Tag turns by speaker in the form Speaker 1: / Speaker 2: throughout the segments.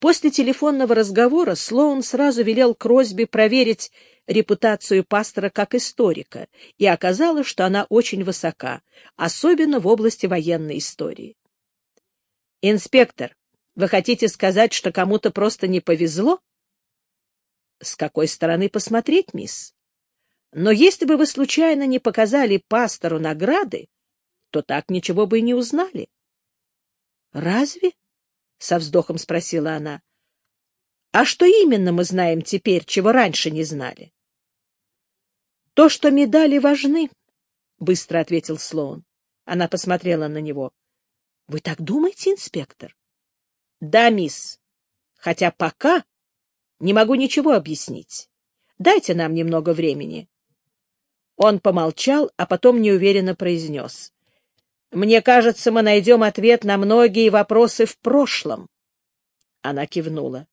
Speaker 1: После телефонного разговора Слоун сразу велел Кросби проверить репутацию пастора как историка, и оказалось, что она очень высока, особенно в области военной истории. «Инспектор, вы хотите сказать, что кому-то просто не повезло?» «С какой стороны посмотреть, мисс? Но если бы вы случайно не показали пастору награды, то так ничего бы и не узнали». «Разве?» — со вздохом спросила она. — А что именно мы знаем теперь, чего раньше не знали? — То, что медали важны, — быстро ответил Слоун. Она посмотрела на него. — Вы так думаете, инспектор? — Да, мисс. Хотя пока не могу ничего объяснить. Дайте нам немного времени. Он помолчал, а потом неуверенно произнес. Мне кажется, мы найдем ответ на многие вопросы в прошлом. Она кивнула.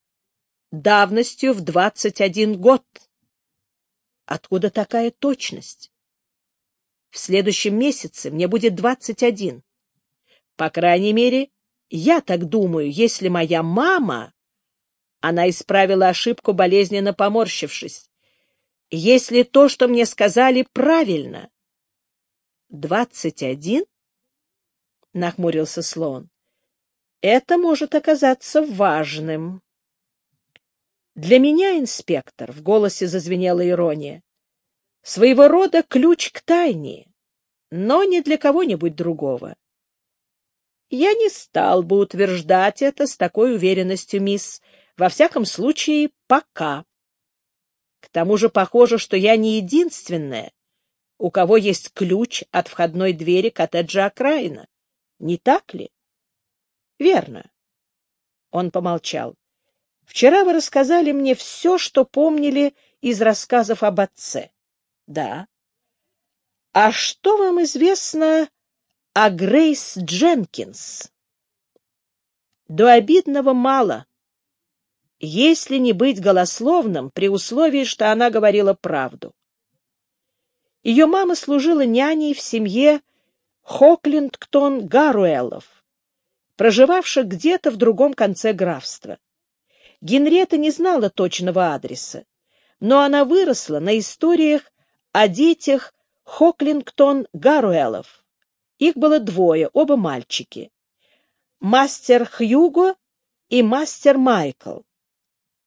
Speaker 1: Давностью в двадцать один год. Откуда такая точность? В следующем месяце мне будет двадцать один. По крайней мере, я так думаю, если моя мама... Она исправила ошибку, болезненно поморщившись. Если то, что мне сказали, правильно. Двадцать один? — нахмурился слон. — Это может оказаться важным. Для меня, инспектор, — в голосе зазвенела ирония, — своего рода ключ к тайне, но не для кого-нибудь другого. Я не стал бы утверждать это с такой уверенностью, мисс, во всяком случае, пока. К тому же похоже, что я не единственная, у кого есть ключ от входной двери коттеджа окраина. Не так ли? — Верно. Он помолчал. — Вчера вы рассказали мне все, что помнили из рассказов об отце. — Да. — А что вам известно о Грейс Дженкинс? — До обидного мало. Если не быть голословным, при условии, что она говорила правду. Ее мама служила няней в семье Хоклингтон Гаруэллов, проживавших где-то в другом конце графства. Генрета не знала точного адреса, но она выросла на историях о детях Хоклингтон Гаруэллов. Их было двое, оба мальчики. Мастер Хьюго и мастер Майкл.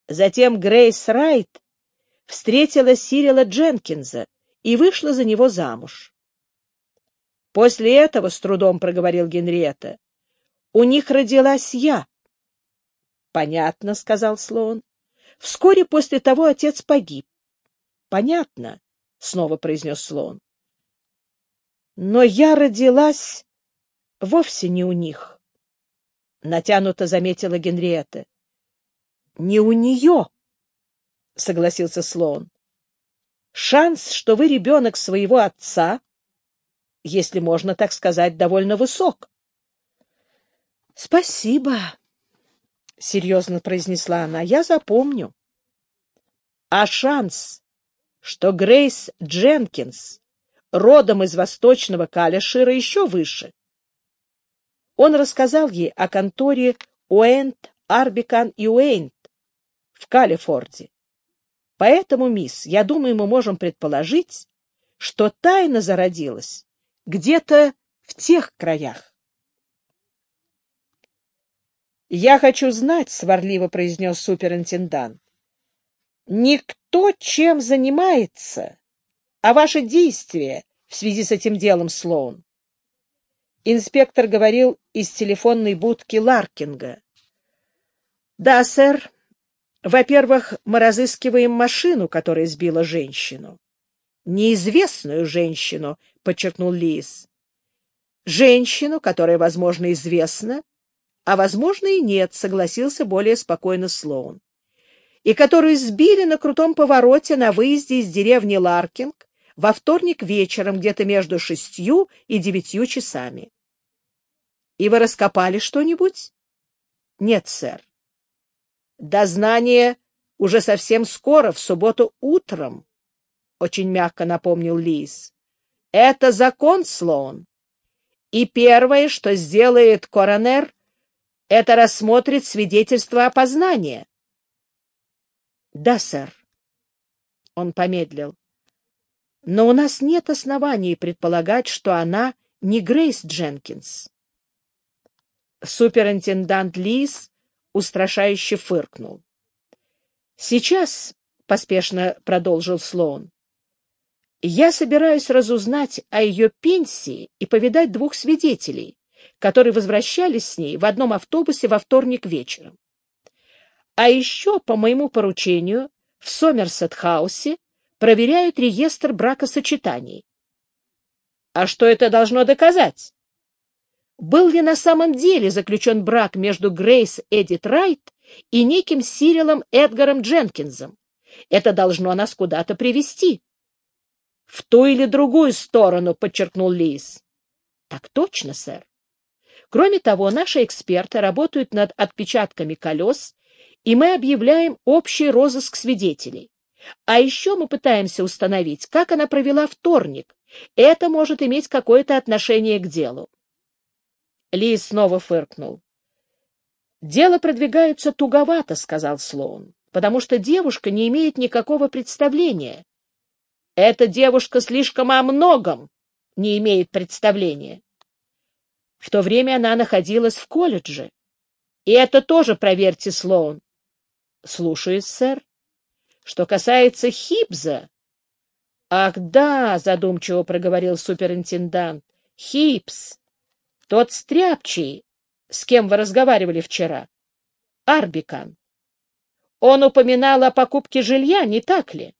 Speaker 1: Затем Грейс Райт встретила Сирила Дженкинза и вышла за него замуж. После этого, с трудом проговорил Генриетта, у них родилась я. — Понятно, — сказал Слоун. Вскоре после того отец погиб. — Понятно, — снова произнес Слоун. — Но я родилась вовсе не у них. Натянуто заметила Генриетта. — Не у нее, — согласился Слоун. — Шанс, что вы ребенок своего отца, если можно так сказать, довольно высок. — Спасибо, — серьезно произнесла она, — я запомню. А шанс, что Грейс Дженкинс родом из восточного Калишира, еще выше. Он рассказал ей о конторе Уэйнт, Арбикан и Уэйнт в Калифорде. Поэтому, мисс, я думаю, мы можем предположить, что тайна зародилась где-то в тех краях. «Я хочу знать», — сварливо произнес суперинтендант, — «никто чем занимается, а ваши действия в связи с этим делом, Слоун». Инспектор говорил из телефонной будки Ларкинга. «Да, сэр. Во-первых, мы разыскиваем машину, которая сбила женщину неизвестную женщину, — подчеркнул Лис. Женщину, которая, возможно, известна, а, возможно, и нет, — согласился более спокойно Слоун. И которую сбили на крутом повороте на выезде из деревни Ларкинг во вторник вечером где-то между шестью и девятью часами. — И вы раскопали что-нибудь? — Нет, сэр. — Дознание уже совсем скоро, в субботу утром, очень мягко напомнил Лис. Это закон, Слоун. И первое, что сделает коронер, Это рассмотрит свидетельство опознания. — Да, сэр. Он помедлил. — Но у нас нет оснований предполагать, что она не Грейс Дженкинс. Суперинтендант Лис устрашающе фыркнул. — Сейчас, — поспешно продолжил Слоун, — я собираюсь разузнать о ее пенсии и повидать двух свидетелей, которые возвращались с ней в одном автобусе во вторник вечером. А еще, по моему поручению, в Сомерсет-хаусе проверяют реестр бракосочетаний. А что это должно доказать? был ли на самом деле заключен брак между Грейс Эдит Райт и неким Сирилом Эдгаром Дженкинсом. Это должно нас куда-то привести. — В ту или другую сторону, — подчеркнул Лис. — Так точно, сэр. Кроме того, наши эксперты работают над отпечатками колес, и мы объявляем общий розыск свидетелей. А еще мы пытаемся установить, как она провела вторник. Это может иметь какое-то отношение к делу. Ли снова фыркнул. «Дело продвигается туговато», — сказал Слоун, «потому что девушка не имеет никакого представления. Эта девушка слишком о многом не имеет представления. В то время она находилась в колледже. И это тоже проверьте, Слоун. Слушаюсь, сэр. Что касается Хибза... Ах, да, задумчиво проговорил суперинтендант. Хипс. Тот стряпчий, с кем вы разговаривали вчера. Арбикан. Он упоминал о покупке жилья, не так ли?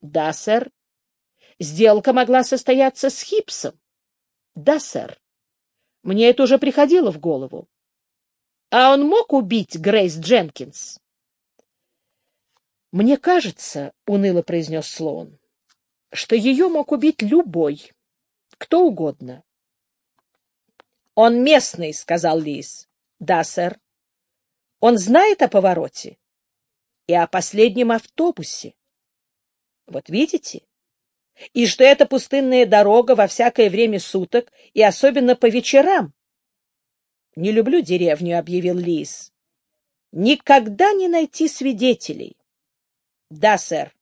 Speaker 1: Да, сэр. Сделка могла состояться с Хипсом. Да, сэр. Мне это уже приходило в голову. А он мог убить Грейс Дженкинс? Мне кажется, — уныло произнес Слоун, — что ее мог убить любой, кто угодно. «Он местный», — сказал Лис. «Да, сэр». «Он знает о повороте и о последнем автобусе. Вот видите? И что это пустынная дорога во всякое время суток и особенно по вечерам». «Не люблю деревню», — объявил Лис. «Никогда не найти свидетелей». «Да, сэр».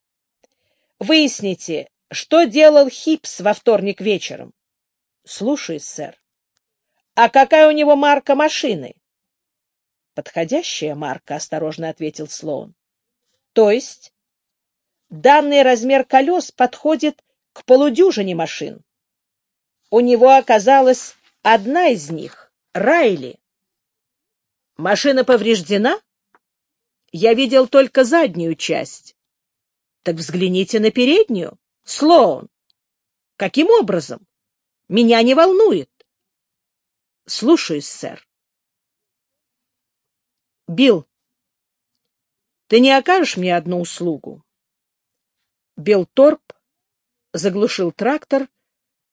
Speaker 1: «Выясните, что делал Хипс во вторник вечером?» «Слушаюсь, сэр». А какая у него марка машины? Подходящая марка, осторожно ответил Слоун. То есть данный размер колес подходит к полудюжине машин. У него оказалась одна из них — Райли. Машина повреждена? Я видел только заднюю часть. Так взгляните на переднюю. Слоун. Каким образом? Меня не волнует. Слушаюсь, сэр. Билл, ты не окажешь мне одну услугу? Билл Торп заглушил трактор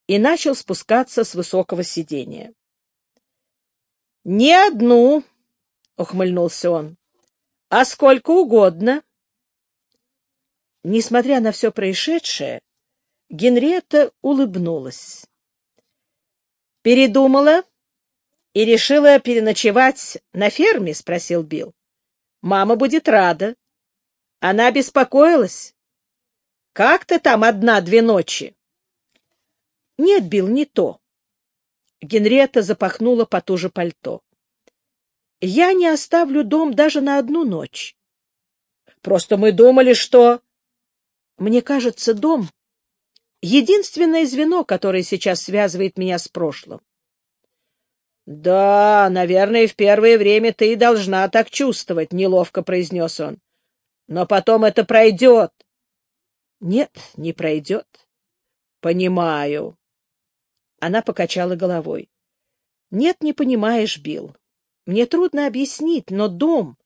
Speaker 1: и начал спускаться с высокого сидения. — Не одну, — ухмыльнулся он, — а сколько угодно. Несмотря на все происшедшее, Генриетта улыбнулась. — Передумала? и решила переночевать на ферме? — спросил Билл. — Мама будет рада. Она беспокоилась. — Как ты там одна-две ночи? — Нет, Билл, не то. Генриетта запахнула потуже пальто. — Я не оставлю дом даже на одну ночь. Просто мы думали, что... Мне кажется, дом — единственное звено, которое сейчас связывает меня с прошлым. — Да, наверное, в первое время ты и должна так чувствовать, — неловко произнес он. — Но потом это пройдет. — Нет, не пройдет. — Понимаю. Она покачала головой. — Нет, не понимаешь, Билл. Мне трудно объяснить, но дом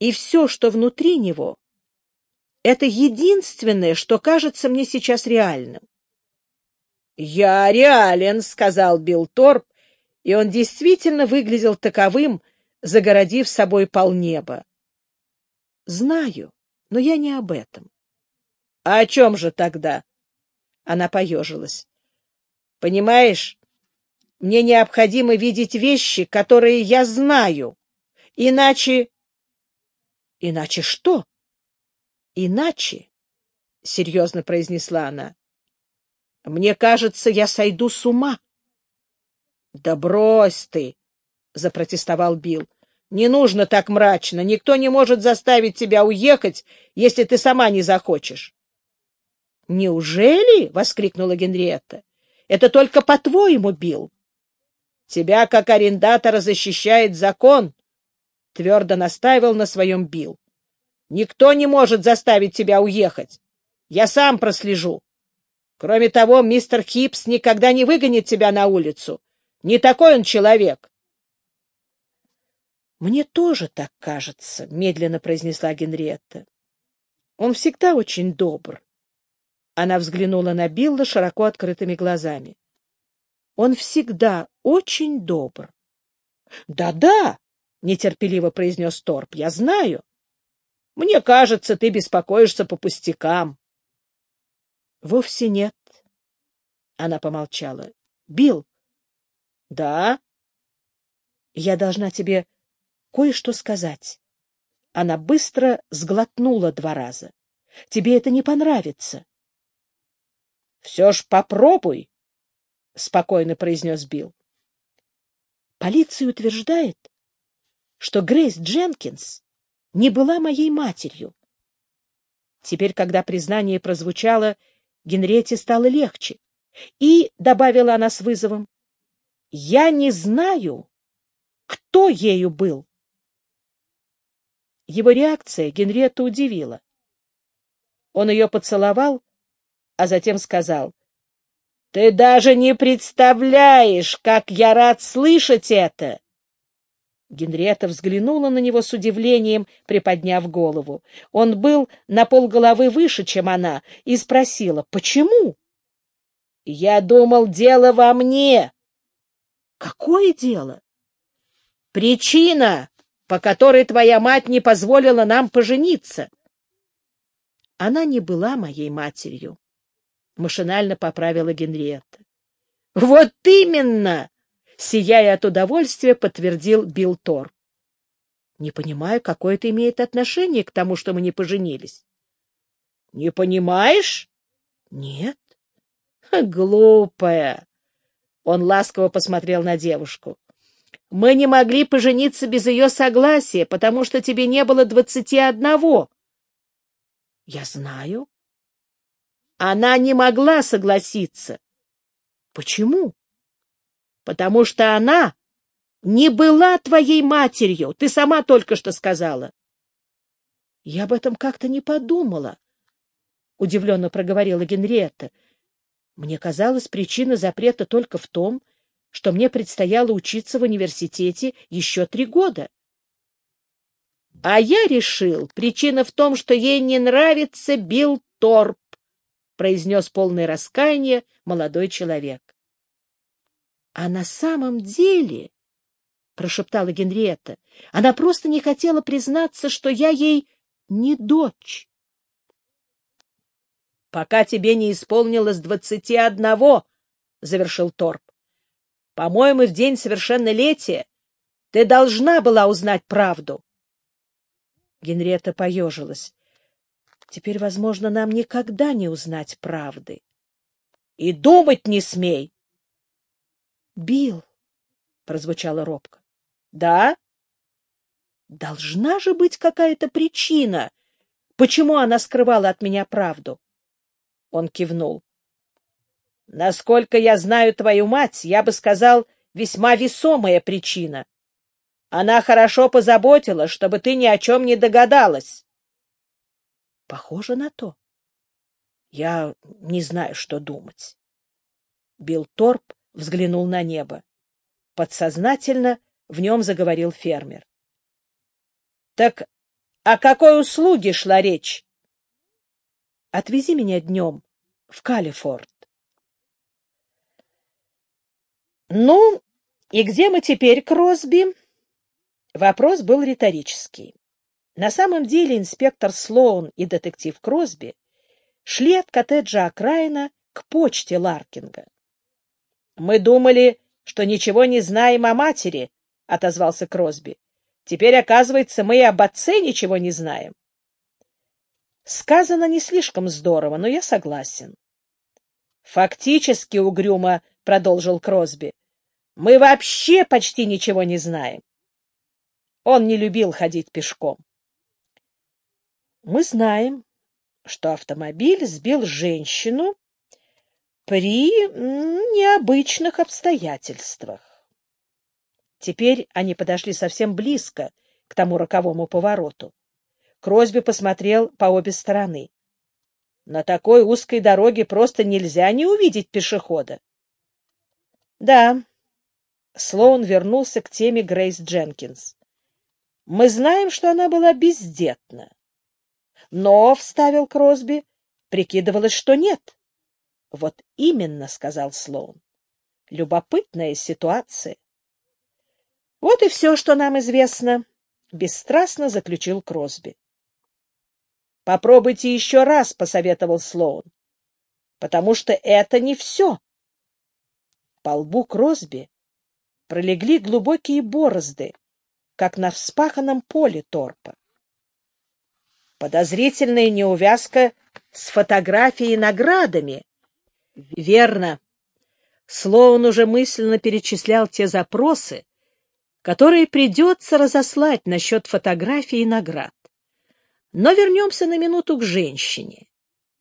Speaker 1: и все, что внутри него, это единственное, что кажется мне сейчас реальным. — Я реален, — сказал Билл Торп, и он действительно выглядел таковым, загородив собой полнеба. Знаю, но я не об этом. — А о чем же тогда? Она поежилась. — Понимаешь, мне необходимо видеть вещи, которые я знаю. Иначе... Иначе что? Иначе, — серьезно произнесла она, — мне кажется, я сойду с ума. — Да брось ты, — запротестовал Билл. — Не нужно так мрачно. Никто не может заставить тебя уехать, если ты сама не захочешь. — Неужели? — воскликнула Генриетта. — Это только по-твоему, Билл. Тебя, как арендатора, защищает закон, — твердо настаивал на своем Билл. Никто не может заставить тебя уехать. Я сам прослежу. Кроме того, мистер Хипс никогда не выгонит тебя на улицу. Не такой он человек. Мне тоже так кажется, медленно произнесла Генриетта. Он всегда очень добр. Она взглянула на Билла широко открытыми глазами. Он всегда очень добр. Да-да, нетерпеливо произнес Торп. Я знаю. Мне кажется, ты беспокоишься по пустякам. Вовсе нет. Она помолчала. Билл, да? Я должна тебе кое-что сказать. Она быстро сглотнула два раза. Тебе это не понравится. — Все ж попробуй, — спокойно произнес Билл. Полиция утверждает, что Грейс Дженкинс не была моей матерью. Теперь, когда признание прозвучало, Генрете стало легче. И, — добавила она с вызовом, я не знаю, кто ею был. Его реакция Генриетту удивила. Он ее поцеловал, а затем сказал, — Ты даже не представляешь, как я рад слышать это! Генриетта взглянула на него с удивлением, приподняв голову. Он был на полголовы выше, чем она, и спросила, — Почему? — Я думал, дело во мне, Какое дело? Причина, по которой твоя мать не позволила нам пожениться. Она не была моей матерью, машинально поправила Генриетта. Вот именно, сияя от удовольствия, подтвердил Билл Тор. Не понимаю, какое это имеет отношение к тому, что мы не поженились. Не понимаешь? Нет. Глупая. Он ласково посмотрел на девушку. «Мы не могли пожениться без ее согласия, потому что тебе не было двадцати одного». «Я знаю». «Она не могла согласиться». «Почему?» «Потому что она не была твоей матерью, ты сама только что сказала». «Я об этом как-то не подумала», — удивленно проговорила Генриетта. Мне казалось, причина запрета только в том, что мне предстояло учиться в университете еще три года. А я решил, причина в том, что ей не нравится Билл Торп, произнес полное раскаяние молодой человек. А на самом деле, прошептала Генриетта, она просто не хотела признаться, что я ей не дочь пока тебе не исполнилось двадцати одного, — завершил Торп. — По-моему, в день совершеннолетия ты должна была узнать правду. Генриетта поежилась. — Теперь, возможно, нам никогда не узнать правды. — И думать не смей! — Билл, — прозвучало робко. — Да? — Должна же быть какая-то причина, почему она скрывала от меня правду. Он кивнул. Насколько я знаю твою мать, я бы сказал, весьма весомая причина. Она хорошо позаботила, чтобы ты ни о чем не догадалась. Похоже на то. Я не знаю, что думать. Билл Торп взглянул на небо. Подсознательно в нем заговорил фермер. — Так о какой услуге шла речь? Отвези меня днем в Калифорд. Ну, и где мы теперь, Кросби? Вопрос был риторический. На самом деле инспектор Слоун и детектив Кросби шли от коттеджа окраина к почте Ларкинга. «Мы думали, что ничего не знаем о матери», — отозвался Кросби. Теперь, оказывается, мы и об отце ничего не знаем. Сказано не слишком здорово, но я согласен. Фактически, угрюмо продолжил Кросби, мы вообще почти ничего не знаем. Он не любил ходить пешком. Мы знаем, что автомобиль сбил женщину при необычных обстоятельствах. Теперь они подошли совсем близко к тому роковому повороту. Кросби посмотрел по обе стороны. На такой узкой дороге просто нельзя не увидеть пешехода. Да, Слоун вернулся к теме Грейс Дженкинс. Мы знаем, что она была бездетна. Но, — вставил Кросби, — прикидывалось, что нет. — Вот именно, — сказал Слоун. — Любопытная ситуация. — Вот и все, что нам известно, — бесстрастно заключил Кросби. — Попробуйте еще раз, — посоветовал Слоун, — потому что это не все. По лбу Кросби пролегли глубокие борозды, как на вспаханном поле торпа. Подозрительная неувязка с фотографией наградами. Верно. Слоун уже мысленно перечислял те запросы, которые придется разослать насчет фотографий и наград. Но вернемся на минуту к женщине.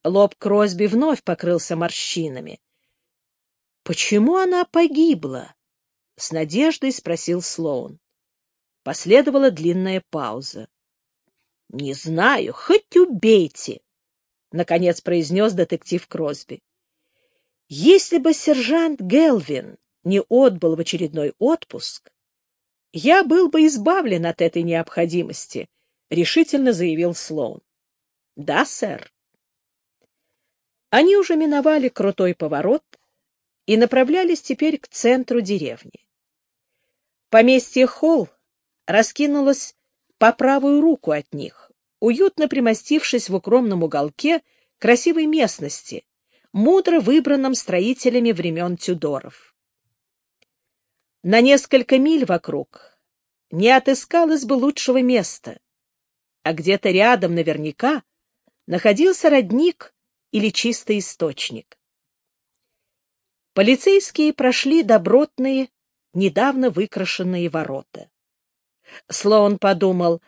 Speaker 1: Лоб Кросби вновь покрылся морщинами. «Почему она погибла?» — с надеждой спросил Слоун. Последовала длинная пауза. — Не знаю, хоть убейте, — наконец произнес детектив Кросби. — Если бы сержант Гелвин не отбыл в очередной отпуск, я был бы избавлен от этой необходимости, — решительно заявил Слоун. — Да, сэр. Они уже миновали крутой поворот и направлялись теперь к центру деревни. Поместье Холл раскинулась по правую руку от них, уютно примостившись в укромном уголке красивой местности, мудро выбранном строителями времен Тюдоров. На несколько миль вокруг не отыскалось бы лучшего места, а где-то рядом наверняка находился родник или чистый источник. Полицейские прошли добротные, недавно выкрашенные ворота. Слоун подумал,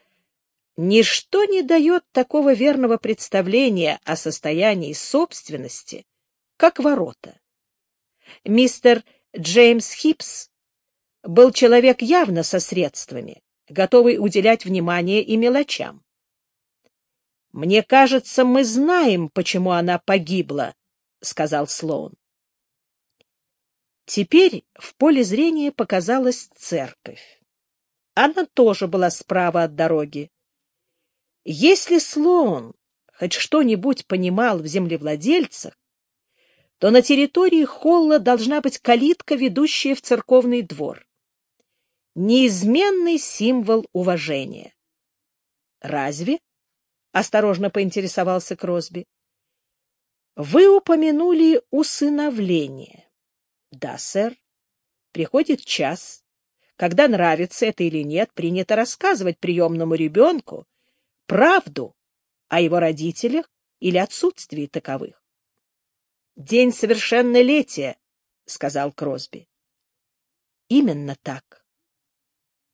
Speaker 1: ничто не дает такого верного представления о состоянии собственности, как ворота. Мистер Джеймс Хипс был человек явно со средствами, готовый уделять внимание и мелочам. «Мне кажется, мы знаем, почему она погибла», — сказал Слоун. Теперь в поле зрения показалась церковь. Она тоже была справа от дороги. Если Слоун хоть что-нибудь понимал в землевладельцах, то на территории холла должна быть калитка, ведущая в церковный двор. Неизменный символ уважения. «Разве?» — осторожно поинтересовался Кросби. «Вы упомянули усыновление». «Да, сэр. Приходит час, когда нравится это или нет, принято рассказывать приемному ребенку правду о его родителях или отсутствии таковых. «День совершеннолетия», — сказал Кросби. «Именно так.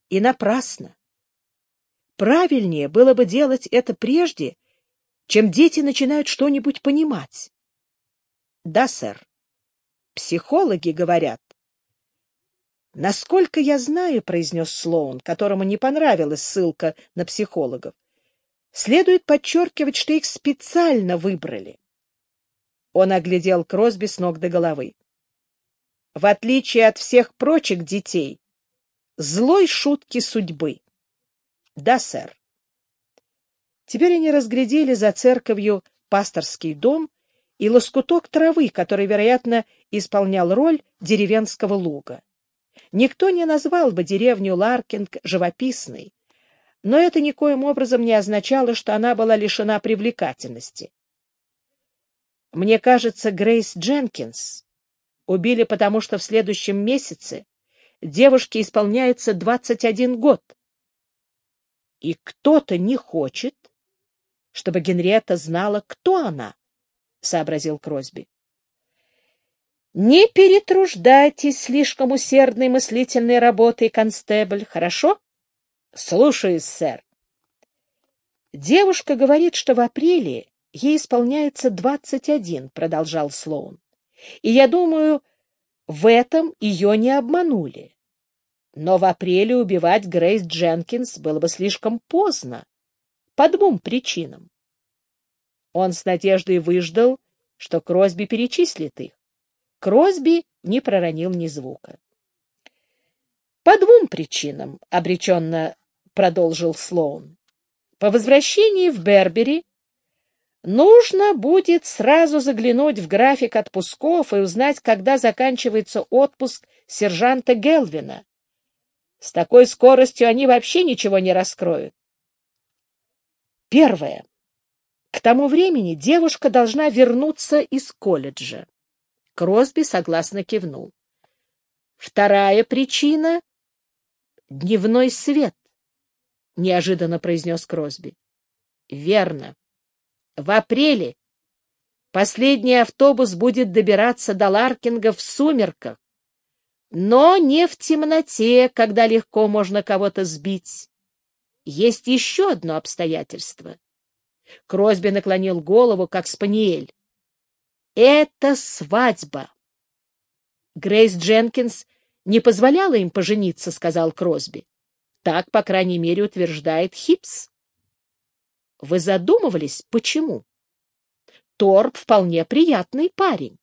Speaker 1: И напрасно. Правильнее было бы делать это прежде, чем дети начинают что-нибудь понимать. Да, сэр. Психологи говорят, «Насколько я знаю, — произнес Слоун, которому не понравилась ссылка на психологов, — следует подчеркивать, что их специально выбрали». Он оглядел Кросби с ног до головы. «В отличие от всех прочих детей, злой шутки судьбы». «Да, сэр». Теперь они разглядели за церковью пасторский дом и лоскуток травы, который, вероятно, исполнял роль деревенского луга. Никто не назвал бы деревню Ларкинг живописной, но это никоим образом не означало, что она была лишена привлекательности. Мне кажется, Грейс Дженкинс убили потому, что в следующем месяце девушке исполняется 21 год. И кто-то не хочет, чтобы Генриетта знала, кто она, — сообразил Кросби. Не перетруждайтесь слишком усердной мыслительной работой, констебль, хорошо? Слушаюсь, сэр. Девушка говорит, что в апреле ей исполняется двадцать один, продолжал Слоун. И я думаю, в этом ее не обманули. Но в апреле убивать Грейс Дженкинс было бы слишком поздно, по двум причинам. Он с надеждой выждал, что Кросби перечислит их. Кросби не проронил ни звука. «По двум причинам», — обреченно продолжил Слоун. «По возвращении в Бербери нужно будет сразу заглянуть в график отпусков и узнать, когда заканчивается отпуск сержанта Гелвина. С такой скоростью они вообще ничего не раскроют. Первое. К тому времени девушка должна вернуться из колледжа. Кросби согласно кивнул. Вторая причина — дневной свет, — неожиданно произнес Кросби. Верно. В апреле последний автобус будет добираться до Ларкинга в сумерках, но не в темноте, когда легко можно кого-то сбить. Есть еще одно обстоятельство. Кросби наклонил голову, как спаниель. Это свадьба. Грейс Дженкинс не позволяла им пожениться, сказал Кросби. Так, по крайней мере, утверждает Хипс. Вы задумывались, почему? Торп вполне приятный парень.